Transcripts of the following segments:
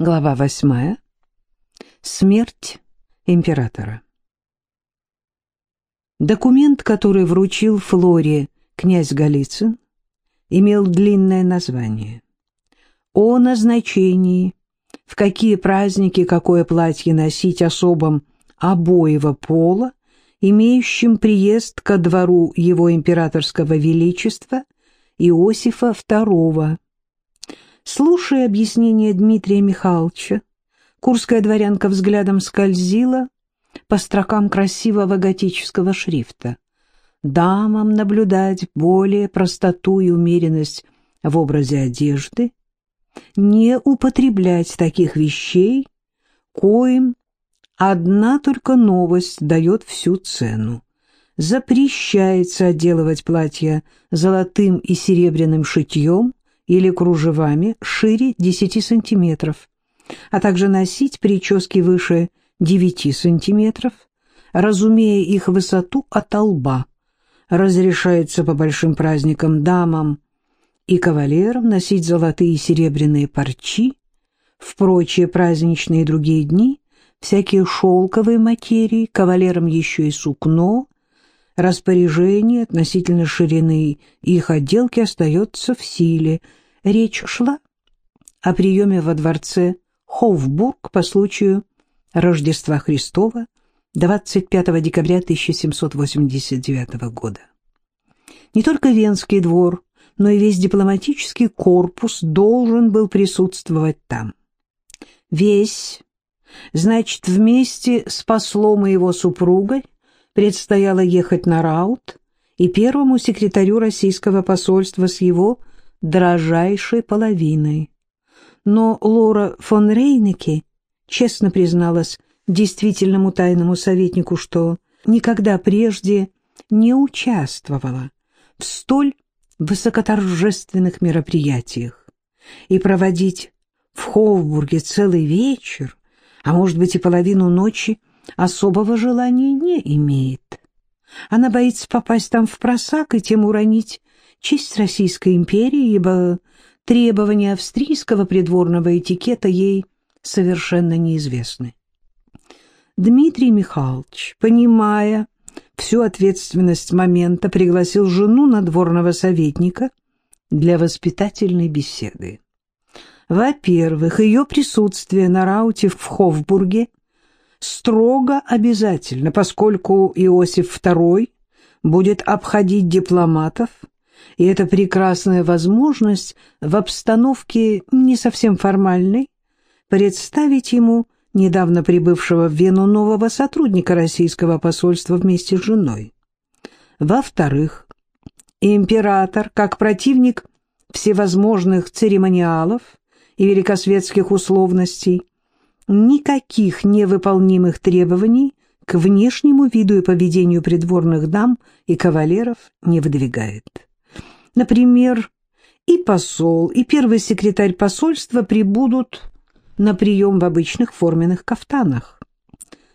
Глава восьмая. Смерть императора. Документ, который вручил Флоре князь Голицын, имел длинное название. О назначении, в какие праздники какое платье носить особам обоего пола, имеющим приезд ко двору его императорского величества Иосифа II. Слушая объяснение Дмитрия Михайловича, курская дворянка взглядом скользила по строкам красивого готического шрифта. Дамам наблюдать более простоту и умеренность в образе одежды, не употреблять таких вещей, коим одна только новость дает всю цену. Запрещается отделывать платья золотым и серебряным шитьем или кружевами шире 10 сантиметров, а также носить прически выше 9 сантиметров, разумея их высоту от лба. Разрешается по большим праздникам дамам и кавалерам носить золотые и серебряные парчи, в прочие праздничные другие дни всякие шелковые материи, кавалерам еще и сукно, распоряжение относительно ширины их отделки остается в силе. Речь шла о приеме во дворце Хофбург по случаю Рождества Христова 25 декабря 1789 года. Не только Венский двор, но и весь дипломатический корпус должен был присутствовать там. Весь, значит, вместе с послом и его супругой предстояло ехать на раут и первому секретарю российского посольства с его дрожайшей половиной. Но Лора фон Рейнеке честно призналась действительному тайному советнику, что никогда прежде не участвовала в столь высокоторжественных мероприятиях и проводить в Ховбурге целый вечер, а может быть и половину ночи, особого желания не имеет. Она боится попасть там в просак и тем уронить честь Российской империи, ибо требования австрийского придворного этикета ей совершенно неизвестны. Дмитрий Михайлович, понимая всю ответственность момента, пригласил жену надворного советника для воспитательной беседы. Во-первых, ее присутствие на рауте в Хофбурге строго обязательно, поскольку Иосиф II будет обходить дипломатов, и это прекрасная возможность в обстановке не совсем формальной представить ему недавно прибывшего в Вену нового сотрудника российского посольства вместе с женой. Во-вторых, император, как противник всевозможных церемониалов и великосветских условностей, никаких невыполнимых требований к внешнему виду и поведению придворных дам и кавалеров не выдвигает. Например, и посол, и первый секретарь посольства прибудут на прием в обычных форменных кафтанах.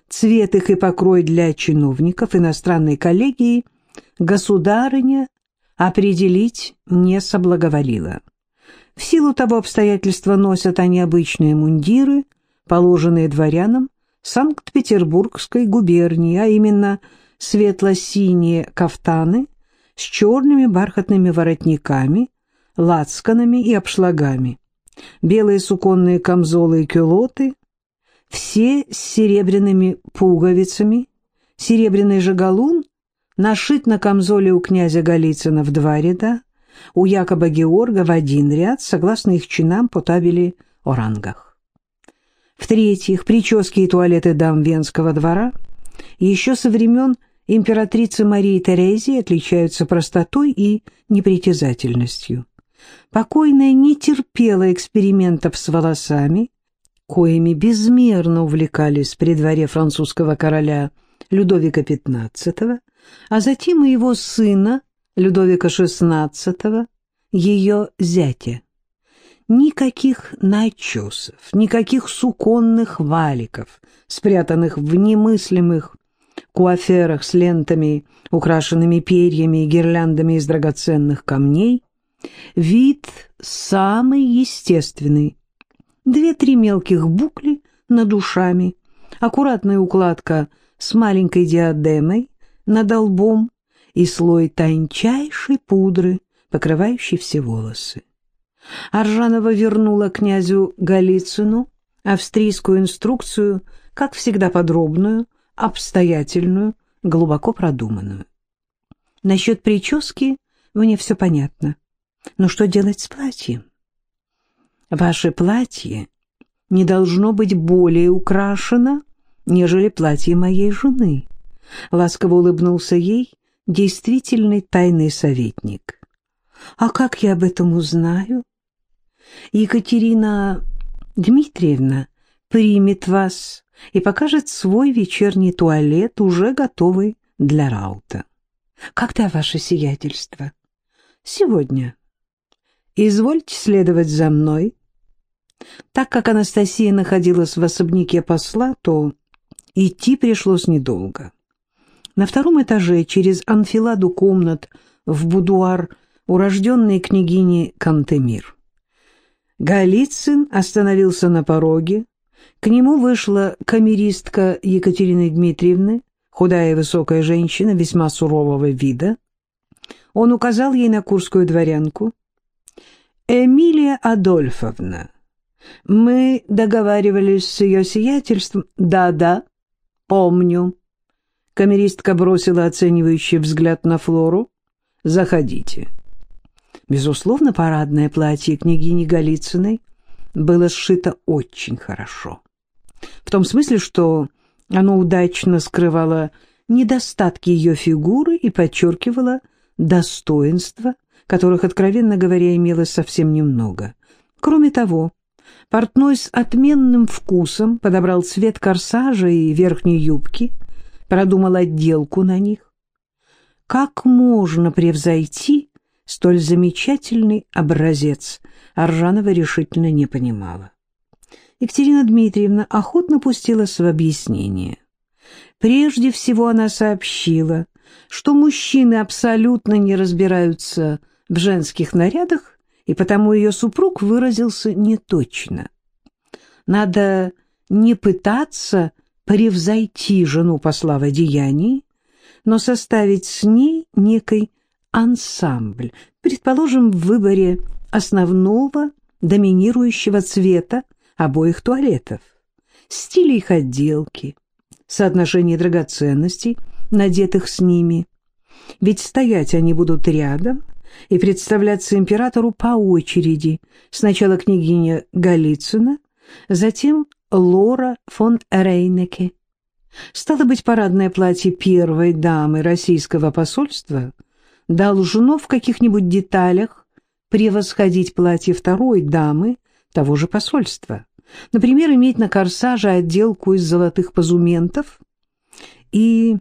Цвет их и покрой для чиновников иностранной коллегии государыня определить не соблаговолила. В силу того обстоятельства носят они обычные мундиры, положенные дворянам Санкт-Петербургской губернии, а именно светло-синие кафтаны с черными бархатными воротниками, лацканами и обшлагами, белые суконные камзолы и кюлоты, все с серебряными пуговицами, серебряный же галун нашит на камзоле у князя Голицына в два ряда, у Якоба Георга в один ряд, согласно их чинам по табели о рангах. В-третьих, прически и туалеты дам Венского двора еще со времен императрицы Марии Терезии отличаются простотой и непритязательностью. Покойная не терпела экспериментов с волосами, коими безмерно увлекались при дворе французского короля Людовика XV, а затем и его сына Людовика XVI, ее зятя. Никаких начесов, никаких суконных валиков, спрятанных в немыслимых куаферах с лентами, украшенными перьями и гирляндами из драгоценных камней, вид самый естественный, две-три мелких букли над ушами, аккуратная укладка с маленькой диадемой над лбом и слой тончайшей пудры, покрывающей все волосы. Аржанова вернула князю Голицыну австрийскую инструкцию, как всегда подробную, обстоятельную, глубоко продуманную. Насчет прически мне все понятно. Но что делать с платьем? Ваше платье не должно быть более украшено, нежели платье моей жены. Ласково улыбнулся ей действительный тайный советник. А как я об этом узнаю? Екатерина Дмитриевна примет вас и покажет свой вечерний туалет, уже готовый для раута. Когда ваше сиятельство? Сегодня. Извольте следовать за мной. Так как Анастасия находилась в особняке посла, то идти пришлось недолго. На втором этаже через анфиладу комнат в будуар урожденной княгини Кантемир. Голицын остановился на пороге. К нему вышла камеристка Екатерины Дмитриевны, худая и высокая женщина, весьма сурового вида. Он указал ей на курскую дворянку. «Эмилия Адольфовна, мы договаривались с ее сиятельством...» «Да-да, помню». Камеристка бросила оценивающий взгляд на Флору. «Заходите». Безусловно, парадное платье княгини Голицыной было сшито очень хорошо. В том смысле, что оно удачно скрывало недостатки ее фигуры и подчеркивало достоинства, которых, откровенно говоря, имелось совсем немного. Кроме того, портной с отменным вкусом подобрал цвет корсажа и верхней юбки, продумал отделку на них. Как можно превзойти столь замечательный образец, Аржанова решительно не понимала. Екатерина Дмитриевна охотно пустилась в объяснение. Прежде всего она сообщила, что мужчины абсолютно не разбираются в женских нарядах, и потому ее супруг выразился неточно. Надо не пытаться превзойти жену посла в одеянии, но составить с ней некий ансамбль, предположим, в выборе основного доминирующего цвета обоих туалетов, стиля их отделки, соотношение драгоценностей, надетых с ними. Ведь стоять они будут рядом и представляться императору по очереди. Сначала княгиня Голицына, затем Лора фон Рейнеке. Стало быть, парадное платье первой дамы российского посольства должно в каких-нибудь деталях превосходить платье второй дамы того же посольства. Например, иметь на корсаже отделку из золотых позументов и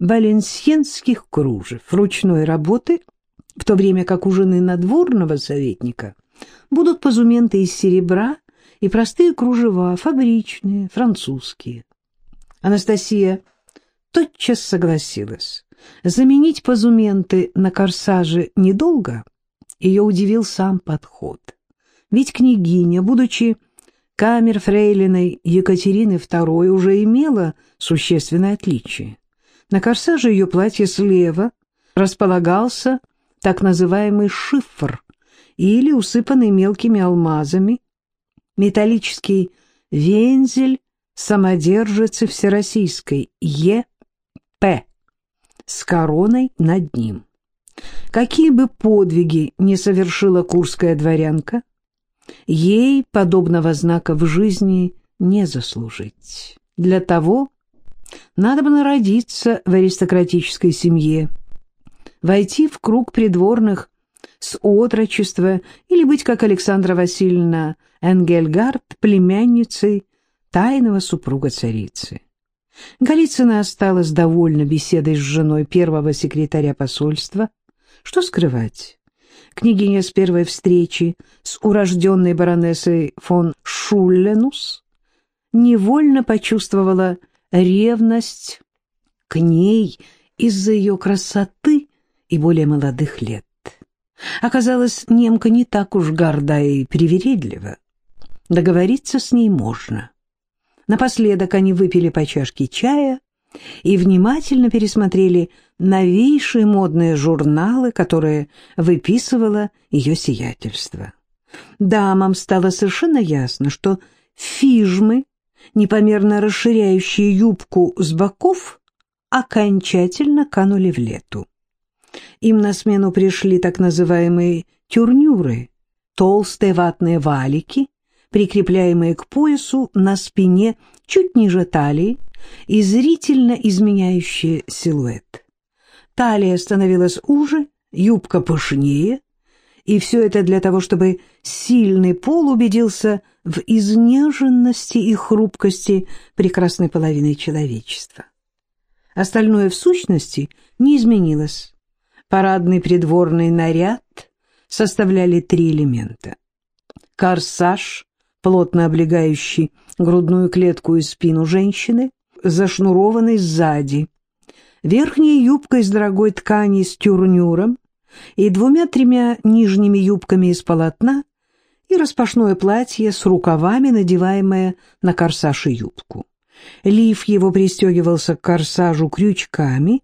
валенсиенских кружев ручной работы, в то время как у жены надворного советника будут позументы из серебра и простые кружева, фабричные, французские. Анастасия тотчас согласилась. Заменить позументы на корсаже недолго, ее удивил сам подход. Ведь княгиня, будучи камер-фрейлиной Екатерины II, уже имела существенное отличие. На корсаже ее платья слева располагался так называемый шифр или усыпанный мелкими алмазами, металлический вензель самодержицы всероссийской Е.П. с короной над ним. Какие бы подвиги не совершила курская дворянка, ей подобного знака в жизни не заслужить. Для того надо было родиться в аристократической семье, войти в круг придворных с отрочества или быть, как Александра Васильевна Энгельгард, племянницей тайного супруга царицы. Голицына осталась довольна беседой с женой первого секретаря посольства. Что скрывать? Княгиня с первой встречи с урожденной баронессой фон Шулленус невольно почувствовала ревность к ней из-за ее красоты и более молодых лет. Оказалось, немка не так уж горда и привередлива. договориться с ней можно. Напоследок они выпили по чашке чая и внимательно пересмотрели новейшие модные журналы, которые выписывало ее сиятельство. Дамам стало совершенно ясно, что фижмы, непомерно расширяющие юбку с боков, окончательно канули в лету. Им на смену пришли так называемые тюрнюры, толстые ватные валики, прикрепляемые к поясу на спине чуть ниже талии и зрительно изменяющие силуэт. Талия становилась уже, юбка пышнее, и все это для того, чтобы сильный пол убедился в изнеженности и хрупкости прекрасной половины человечества. Остальное в сущности не изменилось. Парадный придворный наряд составляли три элемента. Корсаж, плотно облегающий грудную клетку и спину женщины, зашнурованный сзади, верхняя юбка из дорогой ткани с тюрнюром и двумя-тремя нижними юбками из полотна и распашное платье с рукавами, надеваемое на корсаж и юбку. Лиф его пристегивался к корсажу крючками,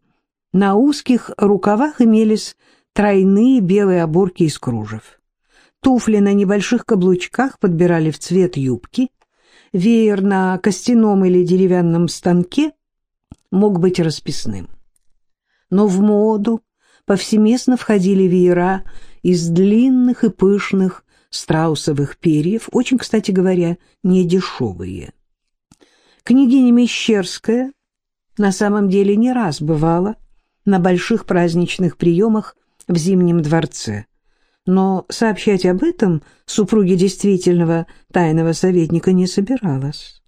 на узких рукавах имелись тройные белые оборки из кружев. Туфли на небольших каблучках подбирали в цвет юбки, веер на костяном или деревянном станке мог быть расписным. Но в моду повсеместно входили веера из длинных и пышных страусовых перьев, очень, кстати говоря, недешевые. Княгиня Мещерская на самом деле не раз бывала на больших праздничных приемах в Зимнем дворце, но сообщать об этом супруге действительного тайного советника не собиралась.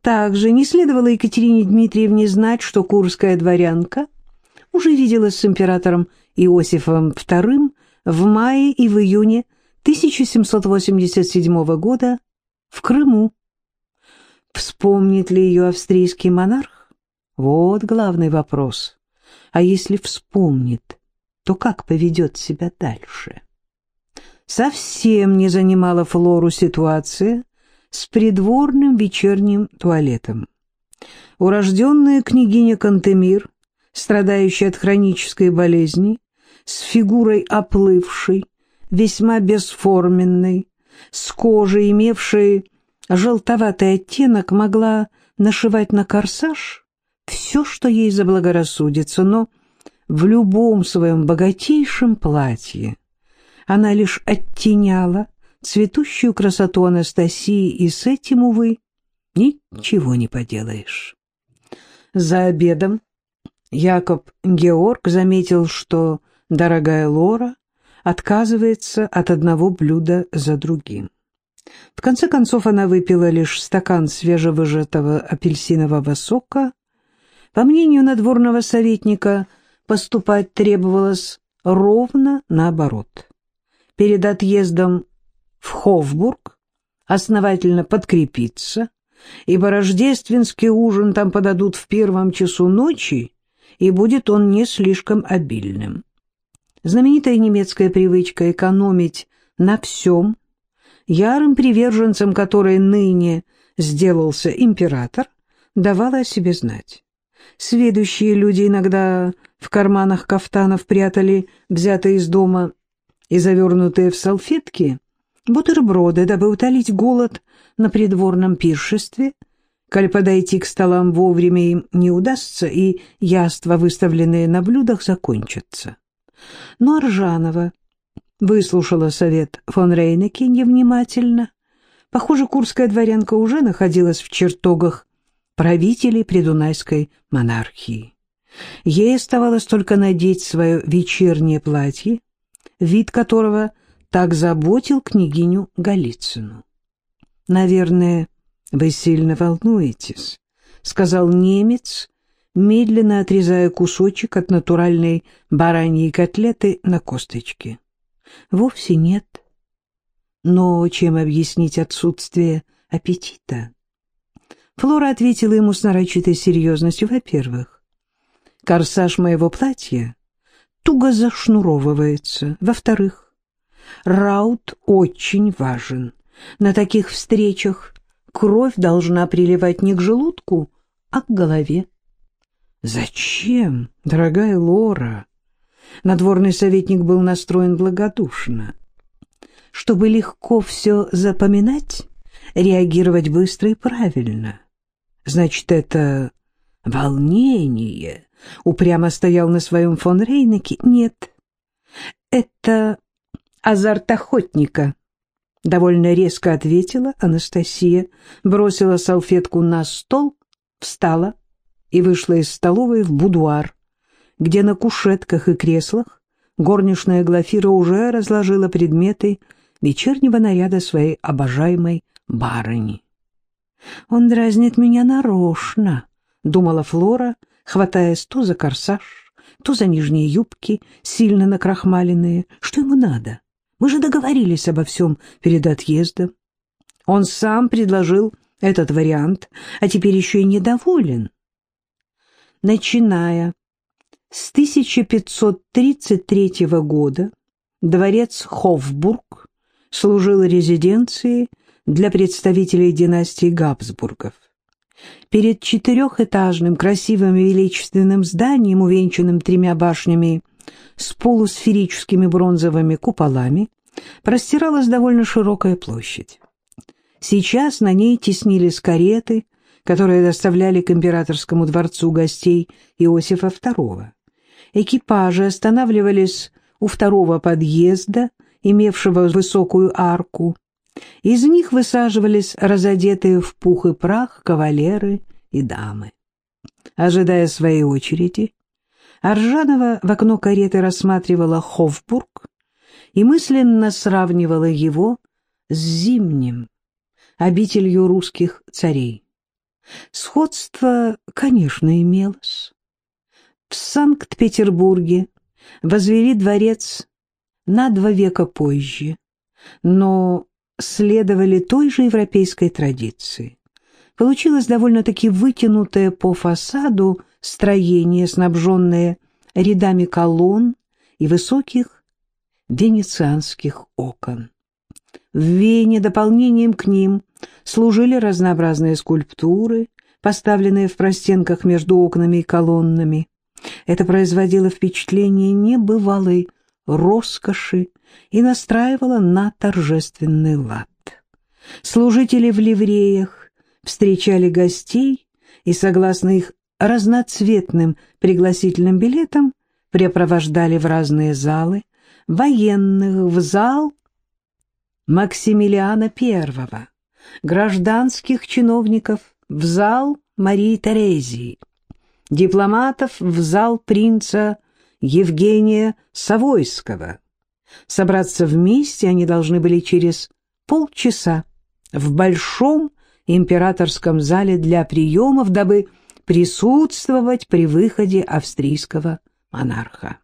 Также не следовало Екатерине Дмитриевне знать, что курская дворянка уже виделась с императором Иосифом II в мае и в июне 1787 года в Крыму. Вспомнит ли ее австрийский монарх? Вот главный вопрос. А если вспомнит, то как поведет себя дальше? Совсем не занимала Флору ситуация с придворным вечерним туалетом. Урожденная княгиня Кантемир, страдающая от хронической болезни, с фигурой оплывшей, весьма бесформенной, с кожей, имевшей желтоватый оттенок, могла нашивать на корсаж все, что ей заблагорассудится, но в любом своем богатейшем платье она лишь оттеняла цветущую красоту Анастасии, и с этим, увы, ничего не поделаешь. За обедом Якоб Георг заметил, что дорогая Лора отказывается от одного блюда за другим. В конце концов она выпила лишь стакан свежевыжатого апельсинового сока. По мнению надворного советника, поступать требовалось ровно наоборот перед отъездом в Хофбург основательно подкрепиться, ибо рождественский ужин там подадут в первом часу ночи, и будет он не слишком обильным. Знаменитая немецкая привычка экономить на всем, ярым приверженцем которой ныне сделался император, давала о себе знать. Сведущие люди иногда в карманах кафтанов прятали взятые из дома и завернутые в салфетки бутерброды, дабы утолить голод на придворном пиршестве, коль подойти к столам вовремя им не удастся, и яства, выставленные на блюдах, закончатся. Но Аржанова выслушала совет фон Рейнеке невнимательно. Похоже, курская дворянка уже находилась в чертогах правителей придунайской монархии. Ей оставалось только надеть свое вечернее платье, вид которого так заботил княгиню Голицыну. «Наверное, вы сильно волнуетесь», — сказал немец, медленно отрезая кусочек от натуральной бараньей котлеты на косточке. «Вовсе нет. Но чем объяснить отсутствие аппетита?» Флора ответила ему с нарочитой серьезностью. «Во-первых, корсаж моего платья туго зашнуровывается. Во-вторых, раут очень важен. На таких встречах кровь должна приливать не к желудку, а к голове. «Зачем, дорогая Лора?» Надворный советник был настроен благодушно. «Чтобы легко все запоминать, реагировать быстро и правильно. Значит, это волнение?» Упрямо стоял на своем фон Рейнеке. «Нет, это азарт охотника», — довольно резко ответила Анастасия, бросила салфетку на стол, встала и вышла из столовой в будуар, где на кушетках и креслах горничная Глафира уже разложила предметы вечернего наряда своей обожаемой барыни. «Он дразнит меня нарочно», — думала Флора, хватаясь то за корсаж, то за нижние юбки, сильно накрахмаленные. Что ему надо? Мы же договорились обо всем перед отъездом. Он сам предложил этот вариант, а теперь еще и недоволен. Начиная с 1533 года дворец Хофбург служил резиденцией для представителей династии Габсбургов. Перед четырехэтажным красивым и величественным зданием, увенчанным тремя башнями с полусферическими бронзовыми куполами, простиралась довольно широкая площадь. Сейчас на ней теснились кареты, которые доставляли к императорскому дворцу гостей Иосифа II. Экипажи останавливались у второго подъезда, имевшего высокую арку. Из них высаживались разодетые в пух и прах кавалеры и дамы. Ожидая своей очереди, Аржанова в окно кареты рассматривала Хофбург и мысленно сравнивала его с зимним, обителью русских царей. Сходство, конечно, имелось. В Санкт-Петербурге возвели дворец на два века позже, но следовали той же европейской традиции. Получилось довольно-таки вытянутое по фасаду строение, снабженное рядами колонн и высоких венецианских окон. В Вене дополнением к ним служили разнообразные скульптуры, поставленные в простенках между окнами и колоннами. Это производило впечатление небывалой роскоши и настраивало на торжественный лад. Служители в ливреях встречали гостей и, согласно их разноцветным пригласительным билетам, препровождали в разные залы, военных в зал Максимилиана I, гражданских чиновников в зал Марии Терезии, дипломатов в зал принца Евгения Савойского. Собраться вместе они должны были через полчаса в большом императорском зале для приемов, дабы присутствовать при выходе австрийского монарха.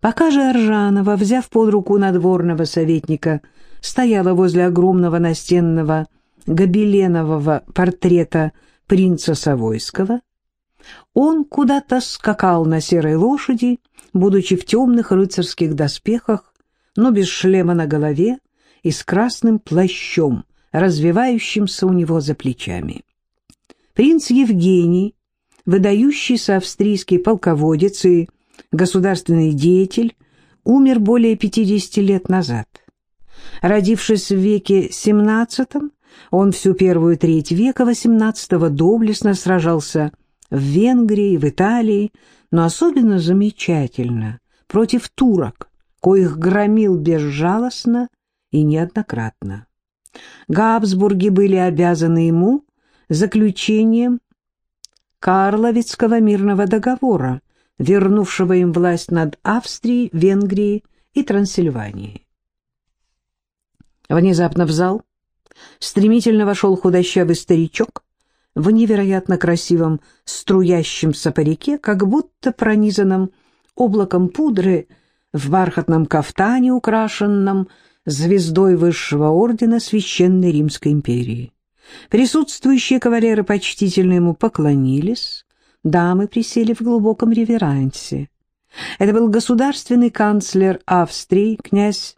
Пока же Аржанова, взяв под руку надворного советника, стояла возле огромного настенного гобеленового портрета принца Савойского, он куда-то скакал на серой лошади, будучи в темных рыцарских доспехах, но без шлема на голове и с красным плащом, развивающимся у него за плечами. Принц Евгений, выдающийся австрийский полководец и государственный деятель, умер более 50 лет назад. Родившись в веке XVII, он всю первую треть века XVIII доблестно сражался в Венгрии, в Италии, но особенно замечательно против турок, коих громил безжалостно и неоднократно. Габсбурги были обязаны ему заключением Карловицкого мирного договора, вернувшего им власть над Австрией, Венгрией и Трансильванией. Внезапно в зал стремительно вошел худощавый старичок в невероятно красивом струящемся парике, как будто пронизанном облаком пудры в бархатном кафтане, украшенном звездой высшего ордена Священной Римской империи. Присутствующие кавалеры почтительно ему поклонились, дамы присели в глубоком реверансе. Это был государственный канцлер Австрии, князь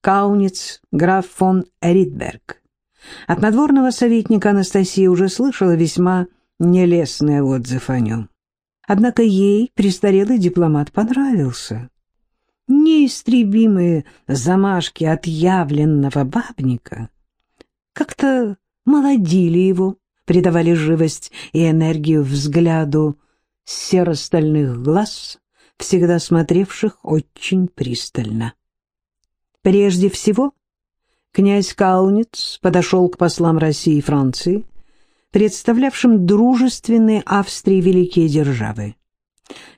Кауниц граф фон Ридберг. От надворного советника Анастасия уже слышала весьма нелестный отзыв о нем. Однако ей престарелый дипломат понравился. Неистребимые замашки отъявленного бабника как-то молодили его, придавали живость и энергию взгляду серо-стальных глаз, всегда смотревших очень пристально. Прежде всего, князь Кауниц подошел к послам России и Франции, представлявшим дружественные Австрии великие державы.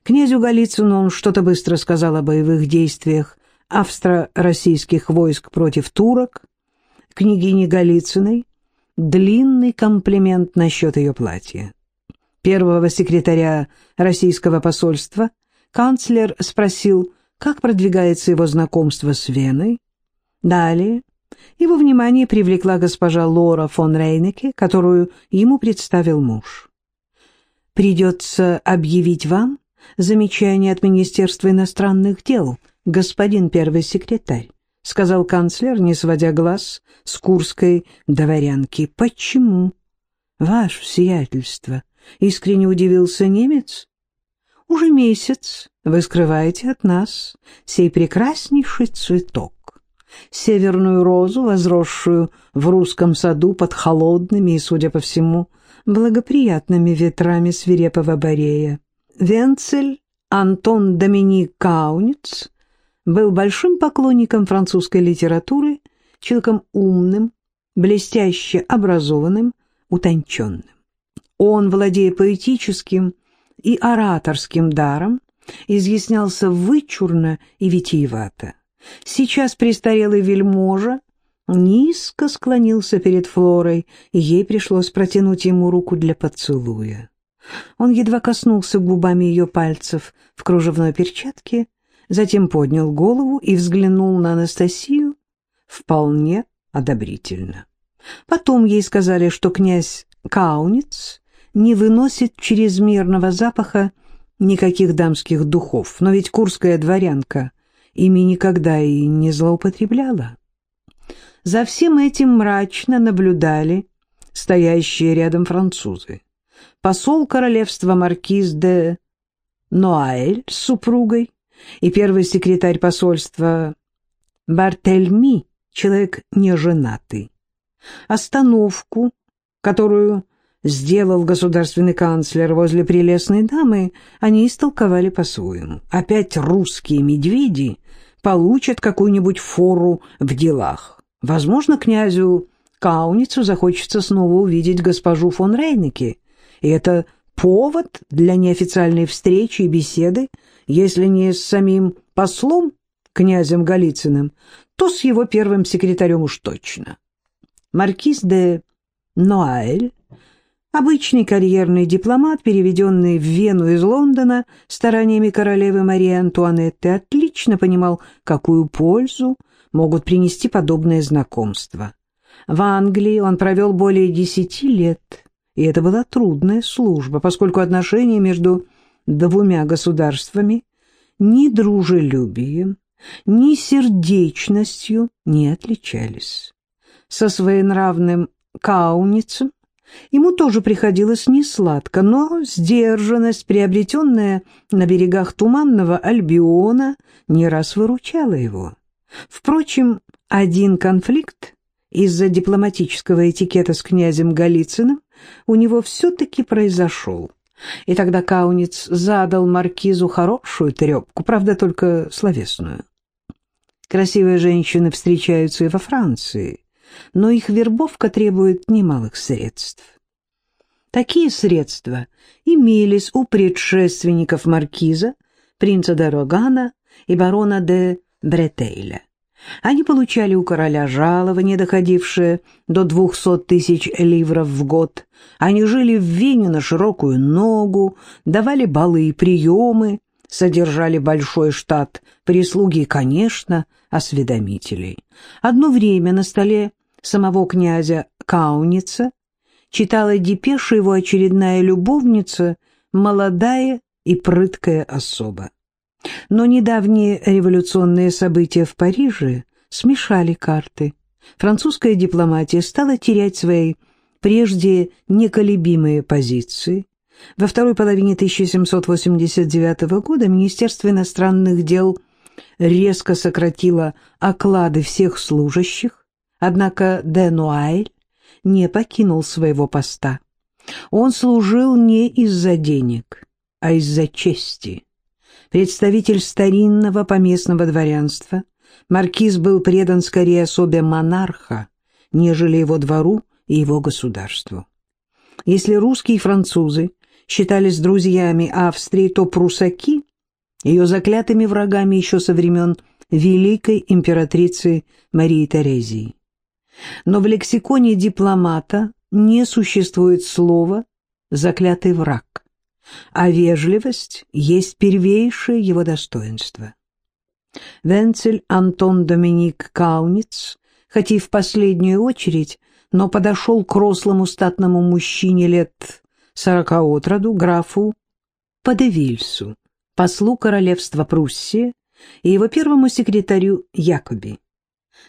Князю Голицыну он что-то быстро сказал о боевых действиях австро-российских войск против турок, княгине Голицыной длинный комплимент насчет ее платья. Первого секретаря российского посольства канцлер спросил, как продвигается его знакомство с Веной. Далее его внимание привлекла госпожа Лора фон Рейнеке, которую ему представил муж. «Придется объявить вам замечание от Министерства иностранных дел, господин первый секретарь», — сказал канцлер, не сводя глаз с курской дворянки. «Почему?» «Ваше сиятельство», — искренне удивился немец. «Уже месяц вы скрываете от нас сей прекраснейший цветок, северную розу, возросшую в русском саду под холодными и, судя по всему, благоприятными ветрами свирепого Борея. Венцель Антон Доминик Кауниц был большим поклонником французской литературы, человеком умным, блестяще образованным, утонченным. Он, владея поэтическим и ораторским даром, изъяснялся вычурно и витиевато. Сейчас престарелый вельможа низко склонился перед Флорой, и ей пришлось протянуть ему руку для поцелуя. Он едва коснулся губами ее пальцев в кружевной перчатке, затем поднял голову и взглянул на Анастасию вполне одобрительно. Потом ей сказали, что князь Кауниц не выносит чрезмерного запаха никаких дамских духов, но ведь курская дворянка ими никогда и не злоупотребляла. За всем этим мрачно наблюдали стоящие рядом французы. Посол королевства маркиз де Ноаэль с супругой, и первый секретарь посольства Бартельми, человек неженатый. Остановку, которую сделал государственный канцлер возле прелестной дамы, они истолковали по-своему. Опять русские медведи получат какую-нибудь фору в делах. Возможно, князю Кауницу захочется снова увидеть госпожу фон Рейнеке, и это повод для неофициальной встречи и беседы если не с самим послом, князем Голицыным, то с его первым секретарем уж точно. Маркиз де Ноаэль, обычный карьерный дипломат, переведенный в Вену из Лондона стараниями королевы Марии Антуанетты, отлично понимал, какую пользу могут принести подобные знакомства. В Англии он провел более десяти лет, и это была трудная служба, поскольку отношения между двумя государствами ни дружелюбием, ни сердечностью не отличались. Со своенравным Кауницем ему тоже приходилось несладко, но сдержанность, приобретенная на берегах туманного Альбиона, не раз выручала его. Впрочем, один конфликт из-за дипломатического этикета с князем Голицыным у него все-таки произошел. И тогда Кауниц задал маркизу хорошую трепку, правда, только словесную. Красивые женщины встречаются и во Франции, но их вербовка требует немалых средств. Такие средства имелись у предшественников маркиза, принца де Рогана и барона де Бретейля. Они получали у короля жалование, доходившее до двухсот тысяч ливров в год. Они жили в Вене на широкую ногу, давали балы и приемы, содержали большой штат прислуги и, конечно, осведомителей. Одно время на столе самого князя Кауница читала депешу его очередная любовница, молодая и прыткая особа. Но недавние революционные события в Париже смешали карты. Французская дипломатия стала терять свои прежде неколебимые позиции. Во второй половине 1789 года Министерство иностранных дел резко сократило оклады всех служащих, однако Денуайль не покинул своего поста. Он служил не из-за денег, а из-за чести. Представитель старинного поместного дворянства, маркиз был предан скорее особе монарха, нежели его двору и его государству. Если русские и французы считались друзьями Австрии, то прусаки — ее заклятыми врагами еще со времен великой императрицы Марии Терезии. Но в лексиконе дипломата не существует слова «заклятый враг», а вежливость есть первейшее его достоинство. Венцель Антон Доминик Кауниц, хоть и в последнюю очередь, но подошел к рослому статному мужчине лет сорока от роду, графу Падевильсу, послу королевства Пруссии и его первому секретарю Якоби.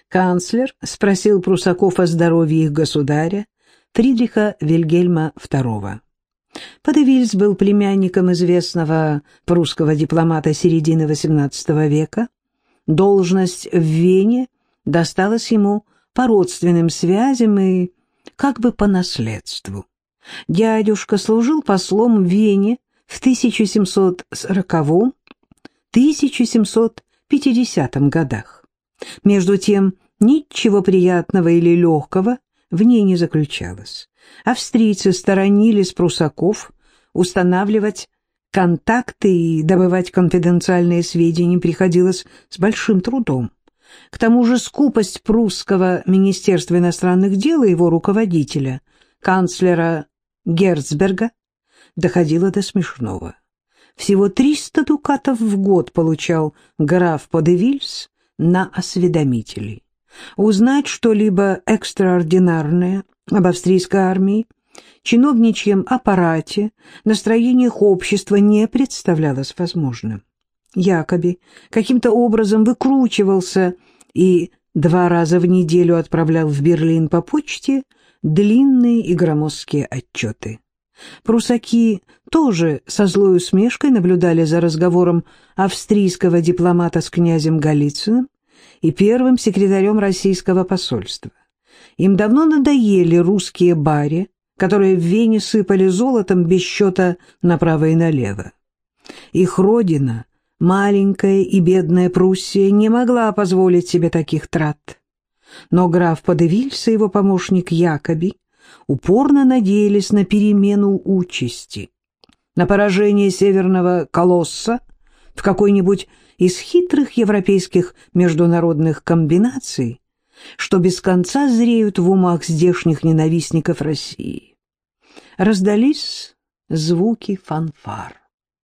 Канцлер спросил прусаков о здоровье их государя, Фридриха Вильгельма II. Падевильс был племянником известного прусского дипломата середины XVIII века. Должность в Вене досталась ему по родственным связям и как бы по наследству. Дядюшка служил послом в Вене в 1740-1750 годах. Между тем, ничего приятного или легкого в ней не заключалось. Австрийцы сторонились прусаков, устанавливать контакты и добывать конфиденциальные сведения приходилось с большим трудом. К тому же скупость прусского Министерства иностранных дел и его руководителя, канцлера Герцберга, доходила до смешного. Всего 300 дукатов в год получал граф Подевильс на осведомителей. Узнать что-либо экстраординарное об австрийской армии, чиновничьем аппарате, настроениях общества не представлялось возможным. Якоби каким-то образом выкручивался и два раза в неделю отправлял в Берлин по почте длинные и громоздкие отчеты. Прусаки тоже со злой усмешкой наблюдали за разговором австрийского дипломата с князем Голицыным и первым секретарем российского посольства. Им давно надоели русские бари, которые в Вене сыпали золотом без счета направо и налево. Их родина, маленькая и бедная Пруссия, не могла позволить себе таких трат. Но граф Подевильс и его помощник Якоби упорно надеялись на перемену участи, на поражение северного колосса в какой-нибудь из хитрых европейских международных комбинаций, что без конца зреют в умах здешних ненавистников России. Раздались звуки фанфар.